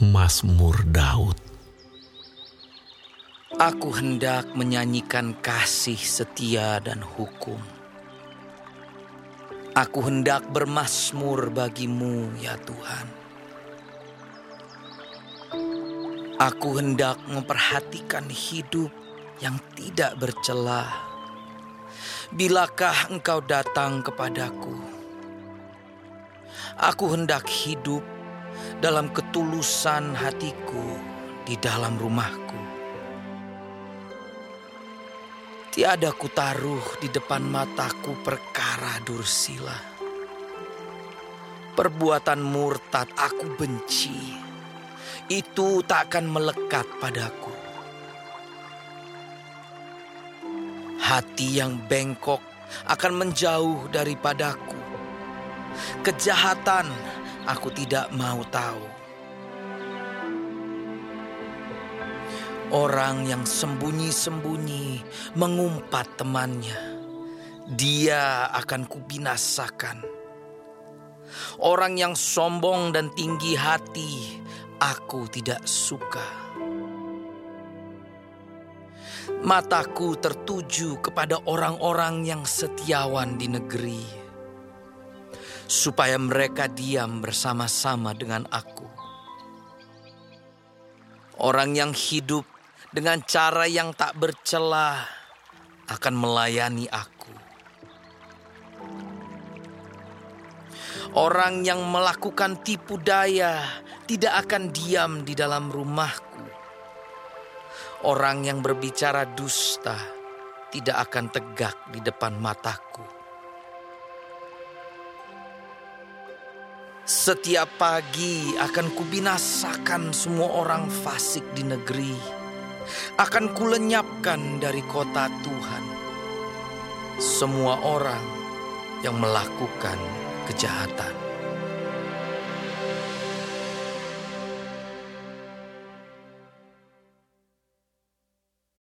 Mazmur Daud Aku hendak menyanyikan kasih setia dan hukum. Aku hendak bermasmur bagimu ya Tuhan. Aku hendak memperhatikan hidup yang tidak bercelah. Bilakah engkau datang kepadaku? Aku hendak hidup dalam ketulusan hatiku di dalam rumahku. Tiada ku taruh di depan mataku perkara dursila. Perbuatan murtad aku benci. Itu tak akan melekat padaku. Hati yang bengkok akan menjauh daripadaku. Kejahatan aku tidak mau tahu. Orang yang sembunyi-sembunyi mengumpat temannya, dia akan kubinasakan. Orang yang sombong dan tinggi hati, aku tidak suka. Mataku tertuju kepada orang-orang yang setiawan di negeri, supaya mereka diam bersama-sama dengan aku. Orang yang hidup dengan cara yang tak bercelah akan melayani aku. Orang yang melakukan tipu daya tidak akan diam di dalam rumahku. Orang yang berbicara dusta tidak akan tegak di depan mataku. Setiap pagi akan kubinasakan semua orang fasik di negeri akan kulenyapkan dari kota Tuhan semua orang yang melakukan kejahatan.